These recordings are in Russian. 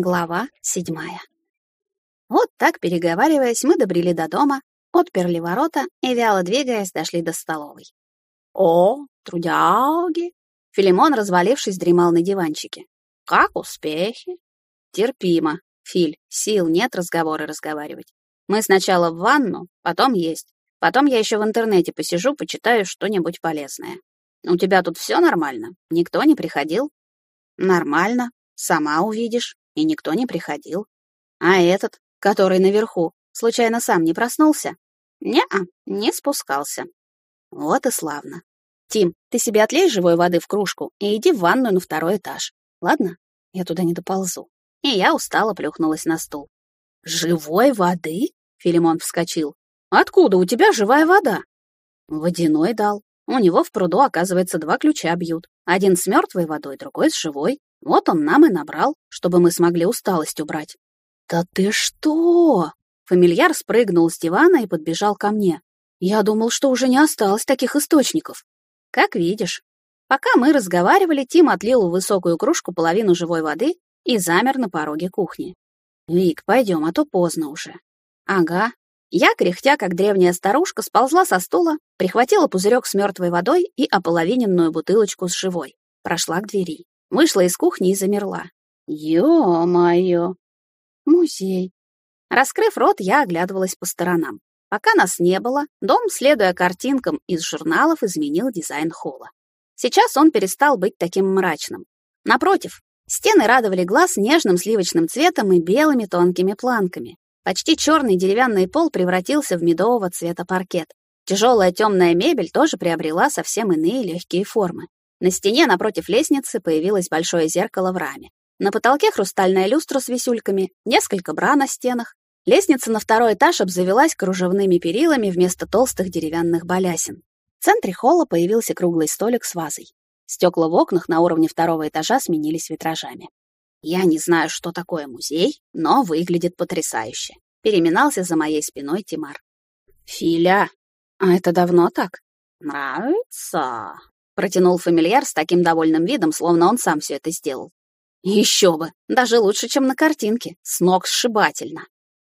Глава седьмая. Вот так, переговариваясь, мы добрели до дома, отперли ворота и, вяло двигаясь, дошли до столовой. «О, трудяги!» Филимон, развалившись, дремал на диванчике. «Как успехи?» «Терпимо. Филь, сил нет разговоры разговаривать. Мы сначала в ванну, потом есть. Потом я еще в интернете посижу, почитаю что-нибудь полезное. У тебя тут все нормально? Никто не приходил?» «Нормально. Сама увидишь. И никто не приходил. А этот, который наверху, случайно сам не проснулся? Не-а, не спускался. Вот и славно. Тим, ты себе отлей живой воды в кружку и иди в ванную на второй этаж. Ладно? Я туда не доползу. И я устало плюхнулась на стул. «Живой воды?» — Филимон вскочил. «Откуда у тебя живая вода?» «Водяной дал. У него в пруду, оказывается, два ключа бьют. Один с мертвой водой, другой с живой. Вот он нам и набрал, чтобы мы смогли усталость убрать. «Да ты что?» Фамильяр спрыгнул с дивана и подбежал ко мне. Я думал, что уже не осталось таких источников. Как видишь. Пока мы разговаривали, Тим отлил в высокую кружку половину живой воды и замер на пороге кухни. «Вик, пойдем, а то поздно уже». «Ага». Я, кряхтя, как древняя старушка, сползла со стула, прихватила пузырек с мертвой водой и ополовиненную бутылочку с живой. Прошла к двери. Вышла из кухни и замерла. Ё-моё! Музей. Раскрыв рот, я оглядывалась по сторонам. Пока нас не было, дом, следуя картинкам из журналов, изменил дизайн холла. Сейчас он перестал быть таким мрачным. Напротив, стены радовали глаз нежным сливочным цветом и белыми тонкими планками. Почти черный деревянный пол превратился в медового цвета паркет. Тяжелая темная мебель тоже приобрела совсем иные легкие формы. На стене напротив лестницы появилось большое зеркало в раме. На потолке хрустальная люстра с висюльками, несколько бра на стенах. Лестница на второй этаж обзавелась кружевными перилами вместо толстых деревянных балясин. В центре холла появился круглый столик с вазой. Стекла в окнах на уровне второго этажа сменились витражами. Я не знаю, что такое музей, но выглядит потрясающе. Переминался за моей спиной Тимар. Филя, а это давно так? Нравится? Протянул фамильяр с таким довольным видом, словно он сам все это сделал. Еще бы, даже лучше, чем на картинке, с ног сшибательно.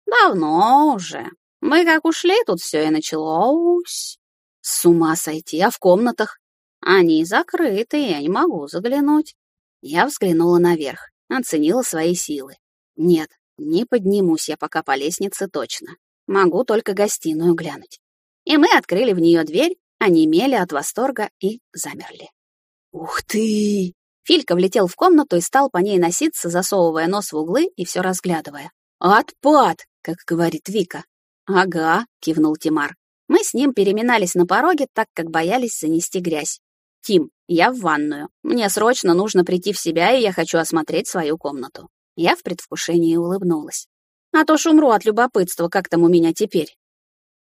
Давно уже. Мы как ушли, тут все и началось. С ума сойти, а в комнатах? Они закрыты, я не могу заглянуть. Я взглянула наверх, оценила свои силы. Нет, не поднимусь я пока по лестнице точно. Могу только гостиную глянуть. И мы открыли в нее дверь онемели от восторга и замерли. «Ух ты!» Филька влетел в комнату и стал по ней носиться, засовывая нос в углы и все разглядывая. «Отпад!» — как говорит Вика. «Ага», — кивнул Тимар. Мы с ним переминались на пороге, так как боялись занести грязь. «Тим, я в ванную. Мне срочно нужно прийти в себя, и я хочу осмотреть свою комнату». Я в предвкушении улыбнулась. «А то ж умру от любопытства, как там у меня теперь».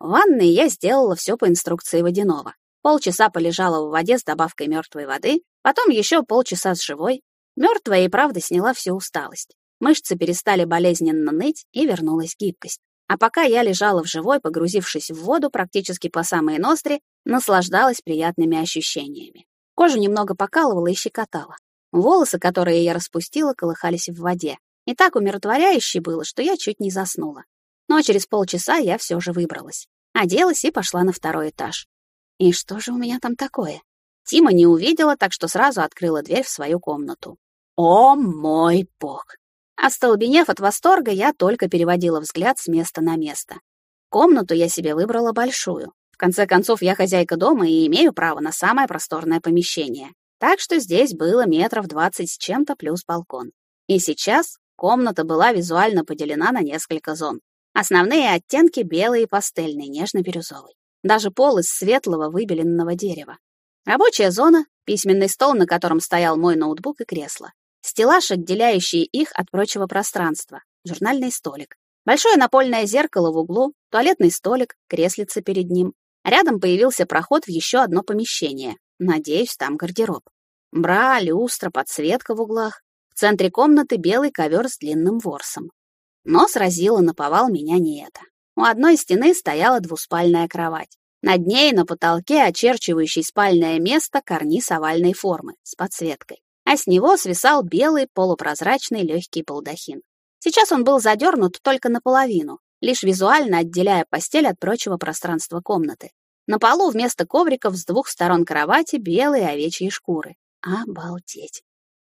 В ванной я сделала все по инструкции водяного. Полчаса полежала в воде с добавкой мертвой воды, потом еще полчаса с живой. Мертвая и правда сняла всю усталость. Мышцы перестали болезненно ныть, и вернулась гибкость. А пока я лежала в живой, погрузившись в воду практически по самые ноздри, наслаждалась приятными ощущениями. Кожу немного покалывала и щекотала. Волосы, которые я распустила, колыхались в воде. И так умиротворяюще было, что я чуть не заснула. Но через полчаса я все же выбралась. Оделась и пошла на второй этаж. И что же у меня там такое? Тима не увидела, так что сразу открыла дверь в свою комнату. О мой бог! Остолбенев от восторга, я только переводила взгляд с места на место. Комнату я себе выбрала большую. В конце концов, я хозяйка дома и имею право на самое просторное помещение. Так что здесь было метров двадцать с чем-то плюс балкон. И сейчас комната была визуально поделена на несколько зон. Основные оттенки белый и пастельный, нежно-бирюзовый. Даже пол из светлого выбеленного дерева. Рабочая зона, письменный стол, на котором стоял мой ноутбук и кресло. Стеллаж, отделяющий их от прочего пространства. Журнальный столик. Большое напольное зеркало в углу, туалетный столик, креслица перед ним. Рядом появился проход в еще одно помещение. Надеюсь, там гардероб. Бра, люстра, подсветка в углах. В центре комнаты белый ковер с длинным ворсом. Но сразило наповал меня не это. У одной стены стояла двуспальная кровать. Над ней на потолке, очерчивающий спальное место, карниз овальной формы с подсветкой. А с него свисал белый полупрозрачный легкий балдахин. Сейчас он был задернут только наполовину, лишь визуально отделяя постель от прочего пространства комнаты. На полу вместо ковриков с двух сторон кровати белые овечьи шкуры. Обалдеть.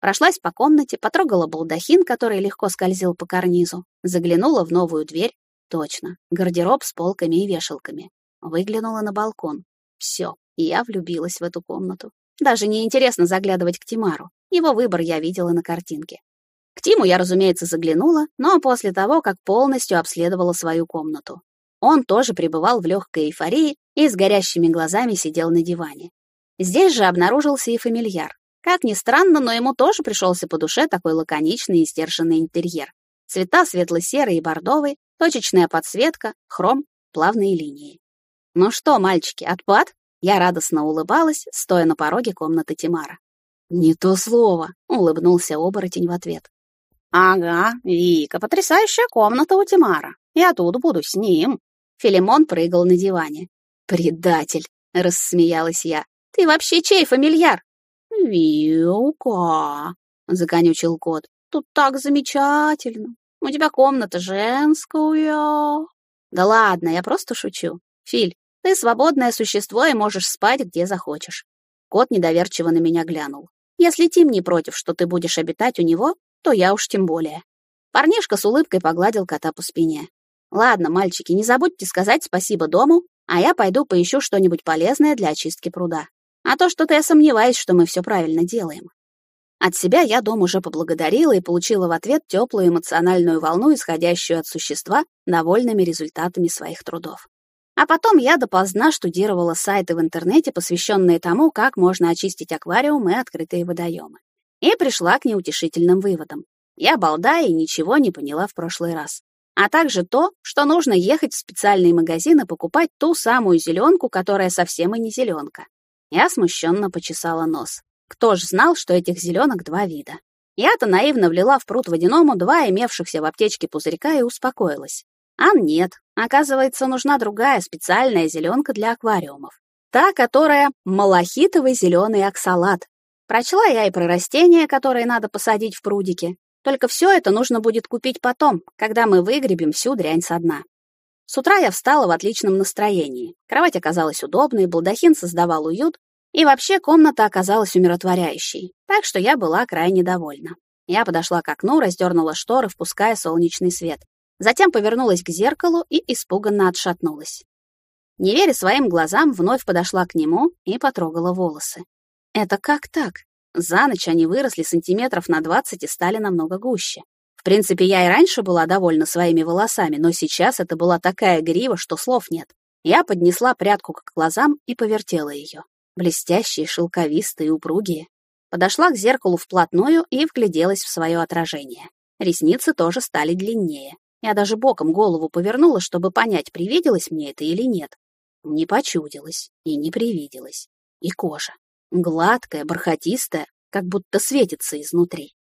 Прошлась по комнате, потрогала балдахин, который легко скользил по карнизу, заглянула в новую дверь. Точно, гардероб с полками и вешалками. Выглянула на балкон. Все, я влюбилась в эту комнату. Даже не интересно заглядывать к Тимару. Его выбор я видела на картинке. К Тиму я, разумеется, заглянула, но после того, как полностью обследовала свою комнату. Он тоже пребывал в легкой эйфории и с горящими глазами сидел на диване. Здесь же обнаружился и фамильяр. Как ни странно, но ему тоже пришелся по душе такой лаконичный и сдержанный интерьер. Цвета светло-серый и бордовый, точечная подсветка, хром, плавные линии. «Ну что, мальчики, отпад?» Я радостно улыбалась, стоя на пороге комнаты Тимара. «Не то слово», — улыбнулся оборотень в ответ. «Ага, Вика, потрясающая комната у Тимара. Я тут буду с ним». Филимон прыгал на диване. «Предатель!» — рассмеялась я. «Ты вообще чей фамильяр?» «Вилка!» — законючил кот. «Тут так замечательно. У тебя комната женская». «Да ладно, я просто шучу. Филь, ты свободное существо и можешь спать, где захочешь». Кот недоверчиво на меня глянул. «Если Тим не против, что ты будешь обитать у него, то я уж тем более. Парнишка с улыбкой погладил кота по спине. Ладно, мальчики, не забудьте сказать спасибо дому, а я пойду поищу что-нибудь полезное для очистки пруда. А то что-то я сомневаюсь, что мы все правильно делаем. От себя я дом уже поблагодарила и получила в ответ теплую эмоциональную волну, исходящую от существа, довольными результатами своих трудов. А потом я допоздна штудировала сайты в интернете, посвященные тому, как можно очистить аквариумы и открытые водоемы и пришла к неутешительным выводам. Я балда и ничего не поняла в прошлый раз. А также то, что нужно ехать в специальные магазины и покупать ту самую зеленку, которая совсем и не зеленка. Я смущенно почесала нос. Кто ж знал, что этих зеленок два вида? Я-то наивно влила в пруд водяному два имевшихся в аптечке пузырька и успокоилась. А нет, оказывается, нужна другая специальная зеленка для аквариумов. Та, которая малахитовый зеленый оксалат, Прочла я и про растения, которые надо посадить в прудике. Только все это нужно будет купить потом, когда мы выгребем всю дрянь со дна. С утра я встала в отличном настроении. Кровать оказалась удобной, балдахин создавал уют, и вообще комната оказалась умиротворяющей, так что я была крайне довольна. Я подошла к окну, раздернула шторы, впуская солнечный свет. Затем повернулась к зеркалу и испуганно отшатнулась. Не веря своим глазам, вновь подошла к нему и потрогала волосы. Это как так? За ночь они выросли сантиметров на 20 и стали намного гуще. Принципе, я и раньше была довольна своими волосами, но сейчас это была такая грива, что слов нет. Я поднесла прядку к глазам и повертела ее. Блестящие, шелковистые, упругие. Подошла к зеркалу вплотную и вгляделась в свое отражение. Ресницы тоже стали длиннее. Я даже боком голову повернула, чтобы понять, привиделось мне это или нет. Не почудилось и не привиделось. И кожа. Гладкая, бархатистая, как будто светится изнутри.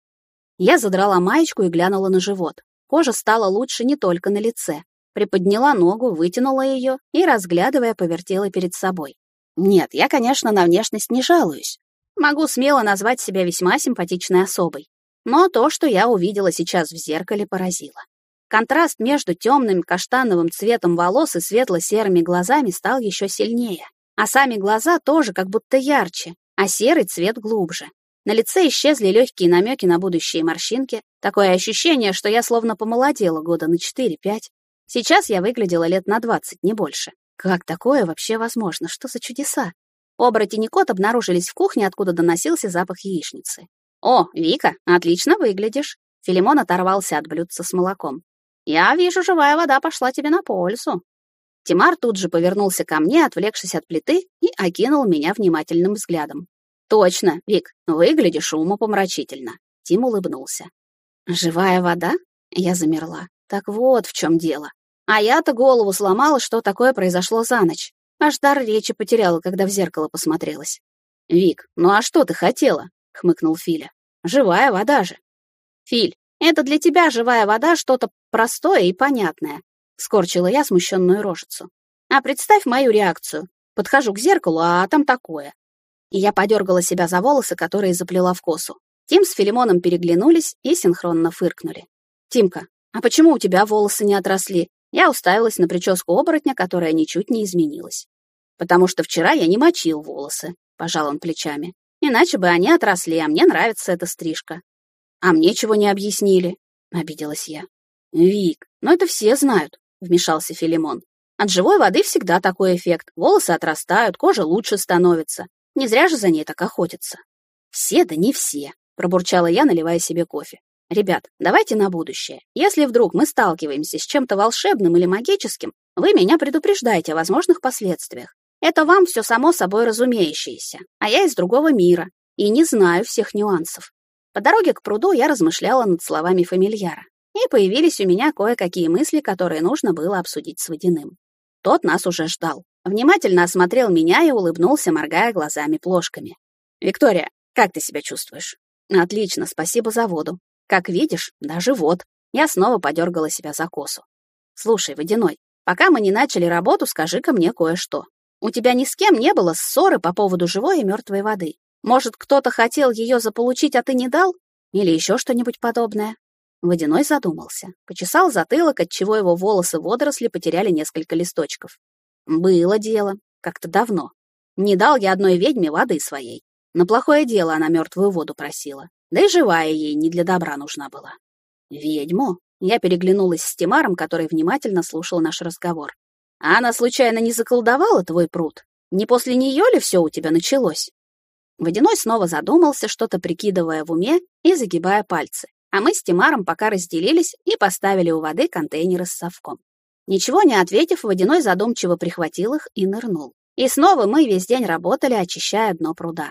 Я задрала маечку и глянула на живот. Кожа стала лучше не только на лице. Приподняла ногу, вытянула ее и, разглядывая, повертела перед собой. Нет, я, конечно, на внешность не жалуюсь. Могу смело назвать себя весьма симпатичной особой. Но то, что я увидела сейчас в зеркале, поразило. Контраст между темным каштановым цветом волос и светло-серыми глазами стал еще сильнее. А сами глаза тоже как будто ярче, а серый цвет глубже. На лице исчезли легкие намеки на будущие морщинки. Такое ощущение, что я словно помолодела года на 4-5. Сейчас я выглядела лет на 20, не больше. Как такое вообще возможно? Что за чудеса? Оборотень и кот обнаружились в кухне, откуда доносился запах яичницы. «О, Вика, отлично выглядишь!» Филимон оторвался от блюдца с молоком. «Я вижу, живая вода пошла тебе на пользу. Тимар тут же повернулся ко мне, отвлекшись от плиты, и окинул меня внимательным взглядом. «Точно, Вик, выглядишь умопомрачительно». Тим улыбнулся. «Живая вода?» Я замерла. Так вот в чем дело. А я-то голову сломала, что такое произошло за ночь. Аж дар речи потеряла, когда в зеркало посмотрелась. «Вик, ну а что ты хотела?» — хмыкнул Филя. «Живая вода же». «Филь, это для тебя живая вода что-то простое и понятное. Скорчила я смущенную рожицу. А представь мою реакцию. Подхожу к зеркалу, а там такое. И я подергала себя за волосы, которые заплела в косу. Тим с Филимоном переглянулись и синхронно фыркнули. «Тимка, А почему у тебя волосы не отросли? Я уставилась на прическу оборотня, которая ничуть не изменилась. Потому что вчера я не мочил волосы, пожал он плечами. Иначе бы они отросли, а мне нравится эта стрижка. А мне чего не объяснили? Обиделась я. Вик, ну это все знают, вмешался Филимон. От живой воды всегда такой эффект. Волосы отрастают, кожа лучше становится. Не зря же за ней так охотятся. Все да не все, пробурчала я, наливая себе кофе. Ребят, давайте на будущее. Если вдруг мы сталкиваемся с чем-то волшебным или магическим, вы меня предупреждаете о возможных последствиях. Это вам все само собой разумеющееся, а я из другого мира и не знаю всех нюансов. По дороге к пруду я размышляла над словами фамильяра, и появились у меня кое-какие мысли, которые нужно было обсудить с Водяным. Тот нас уже ждал. Внимательно осмотрел меня и улыбнулся, моргая глазами-плошками. «Виктория, как ты себя чувствуешь?» «Отлично, спасибо за воду. Как видишь, даже вот». Я снова подергала себя за косу. «Слушай, Водяной, пока мы не начали работу, скажи-ка мне кое-что. У тебя ни с кем не было ссоры по поводу живой и мертвой воды? Может, кто-то хотел ее заполучить, а ты не дал? Или еще что-нибудь подобное?» Водяной задумался, почесал затылок, отчего его волосы водоросли потеряли несколько листочков. Было дело, как-то давно. Не дал я одной ведьме воды своей. На плохое дело она мертвую воду просила. Да и живая ей не для добра нужна была. Ведьму? Я переглянулась с Тимаром, который внимательно слушал наш разговор. А она случайно не заколдовала твой пруд? Не после нее ли все у тебя началось? Водяной снова задумался, что-то прикидывая в уме и загибая пальцы а мы с Тимаром пока разделились и поставили у воды контейнеры с совком. Ничего не ответив, Водяной задумчиво прихватил их и нырнул. И снова мы весь день работали, очищая дно пруда.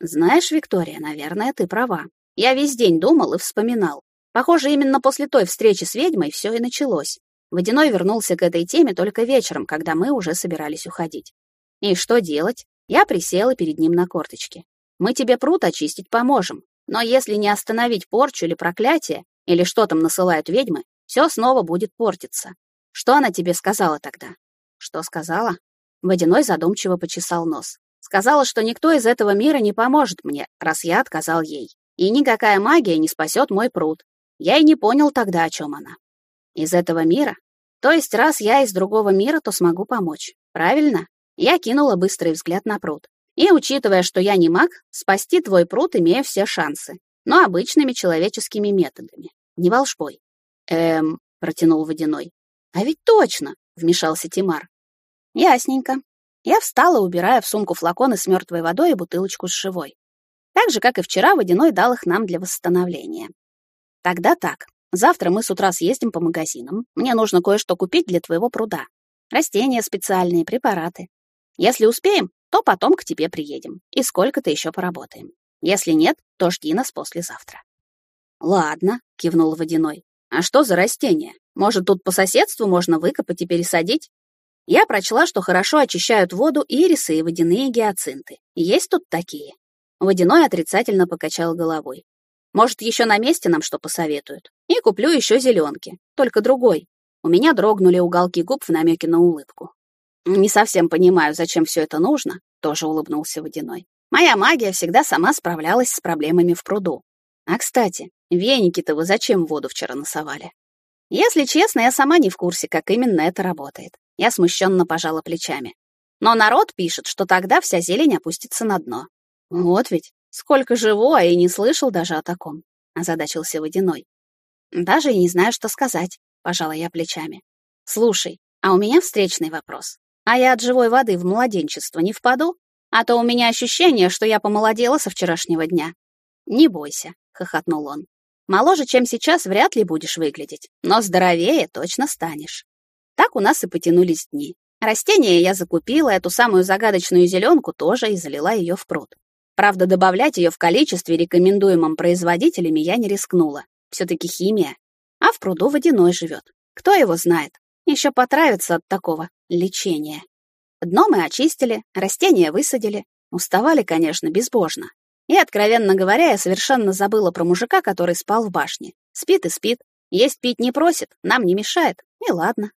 Знаешь, Виктория, наверное, ты права. Я весь день думал и вспоминал. Похоже, именно после той встречи с ведьмой все и началось. Водяной вернулся к этой теме только вечером, когда мы уже собирались уходить. И что делать? Я присела перед ним на корточки. Мы тебе пруд очистить поможем, но если не остановить порчу или проклятие, или что там насылают ведьмы, все снова будет портиться. Что она тебе сказала тогда? Что сказала? Водяной задумчиво почесал нос. Сказала, что никто из этого мира не поможет мне, раз я отказал ей. И никакая магия не спасет мой пруд. Я и не понял тогда, о чем она. Из этого мира? То есть, раз я из другого мира, то смогу помочь. Правильно? Я кинула быстрый взгляд на пруд. И, учитывая, что я не маг, спасти твой пруд имею все шансы, но обычными человеческими методами, не волшбой. Эм, протянул Водяной. А ведь точно, вмешался Тимар. Ясненько. Я встала, убирая в сумку флаконы с мертвой водой и бутылочку с живой. Так же, как и вчера, Водяной дал их нам для восстановления. Тогда так. Завтра мы с утра съездим по магазинам. Мне нужно кое-что купить для твоего пруда. Растения специальные, препараты. Если успеем, то потом к тебе приедем и сколько-то еще поработаем. Если нет, то жди нас послезавтра». «Ладно», — кивнул Водяной. «А что за растения? Может, тут по соседству можно выкопать и пересадить?» Я прочла, что хорошо очищают воду ирисы и водяные гиацинты. Есть тут такие? Водяной отрицательно покачал головой. Может, еще на месте нам что посоветуют? И куплю еще зеленки, только другой. У меня дрогнули уголки губ в намеке на улыбку. «Не совсем понимаю, зачем все это нужно», — тоже улыбнулся Водяной. «Моя магия всегда сама справлялась с проблемами в пруду. А, кстати, веники-то вы зачем воду вчера насовали?» «Если честно, я сама не в курсе, как именно это работает». Я смущенно пожала плечами. «Но народ пишет, что тогда вся зелень опустится на дно». «Вот ведь, сколько живу, а и не слышал даже о таком», — озадачился Водяной. «Даже и не знаю, что сказать», — пожала я плечами. «Слушай, а у меня встречный вопрос. А я от живой воды в младенчество не впаду? А то у меня ощущение, что я помолодела со вчерашнего дня. Не бойся, хохотнул он. Моложе, чем сейчас, вряд ли будешь выглядеть, но здоровее точно станешь. Так у нас и потянулись дни. Растения я закупила, эту самую загадочную зеленку тоже и залила ее в пруд. Правда, добавлять ее в количестве, рекомендуемом производителями, я не рискнула. Все-таки химия. А в пруду водяной живет. Кто его знает? Еще потравится от такого лечения. Дно мы очистили, растения высадили. Уставали, конечно, безбожно. И, откровенно говоря, я совершенно забыла про мужика, который спал в башне. Спит и спит. Есть пить не просит, нам не мешает. И ладно.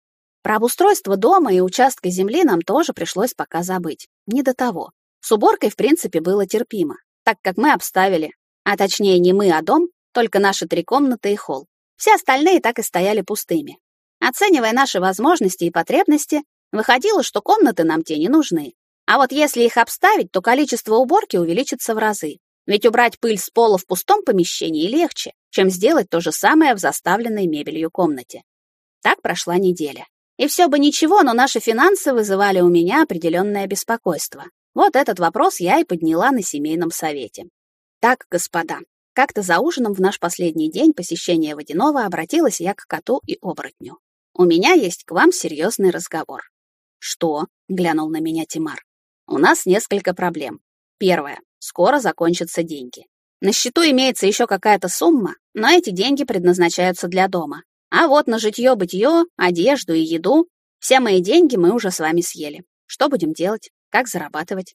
Про обустройство дома и участка земли нам тоже пришлось пока забыть. Не до того. С уборкой, в принципе, было терпимо, так как мы обставили, а точнее не мы, а дом, только наши три комнаты и холл. Все остальные так и стояли пустыми. Оценивая наши возможности и потребности, выходило, что комнаты нам те не нужны. А вот если их обставить, то количество уборки увеличится в разы. Ведь убрать пыль с пола в пустом помещении легче, чем сделать то же самое в заставленной мебелью комнате. Так прошла неделя. И все бы ничего, но наши финансы вызывали у меня определенное беспокойство. Вот этот вопрос я и подняла на семейном совете. Так, господа, как-то за ужином в наш последний день посещения водяного обратилась я к коту и оборотню. У меня есть к вам серьезный разговор. Что? глянул на меня Тимар. У нас несколько проблем. Первое. Скоро закончатся деньги. На счету имеется еще какая-то сумма, но эти деньги предназначаются для дома. А вот на житье-бытье, одежду и еду все мои деньги мы уже с вами съели. Что будем делать? Как зарабатывать?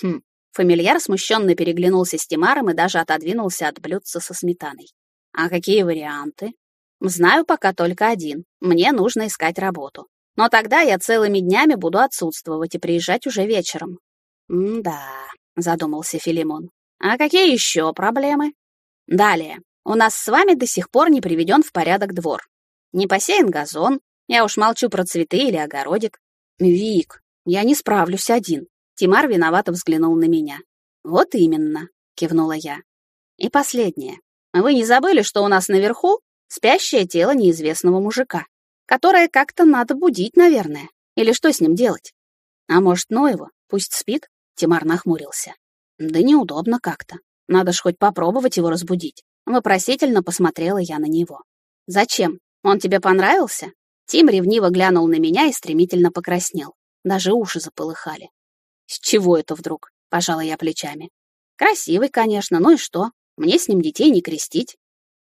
Хм. Фамильяр смущенно переглянулся с Тимаром и даже отодвинулся от блюдца со сметаной. А какие варианты? Знаю пока только один. Мне нужно искать работу. Но тогда я целыми днями буду отсутствовать и приезжать уже вечером. «М-да», — задумался Филимон. «А какие еще проблемы?» «Далее. У нас с вами до сих пор не приведен в порядок двор. Не посеян газон, я уж молчу про цветы или огородик. Вик, я не справлюсь один». Тимар виновато взглянул на меня. «Вот именно», — кивнула я. «И последнее. Вы не забыли, что у нас наверху спящее тело неизвестного мужика?» Которое как-то надо будить, наверное. Или что с ним делать? А может, ну его, пусть спит? Тимар нахмурился. Да неудобно как-то. Надо ж хоть попробовать его разбудить. Вопросительно посмотрела я на него. Зачем? Он тебе понравился? Тим ревниво глянул на меня и стремительно покраснел. Даже уши заполыхали. С чего это вдруг? Пожала я плечами. Красивый, конечно, ну и что? Мне с ним детей не крестить.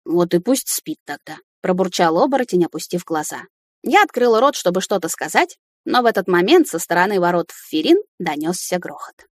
Вот и пусть спит тогда пробурчал оборотень, опустив глаза. Я открыла рот, чтобы что-то сказать, но в этот момент со стороны ворот в Ферин донесся грохот.